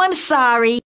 I'm sorry.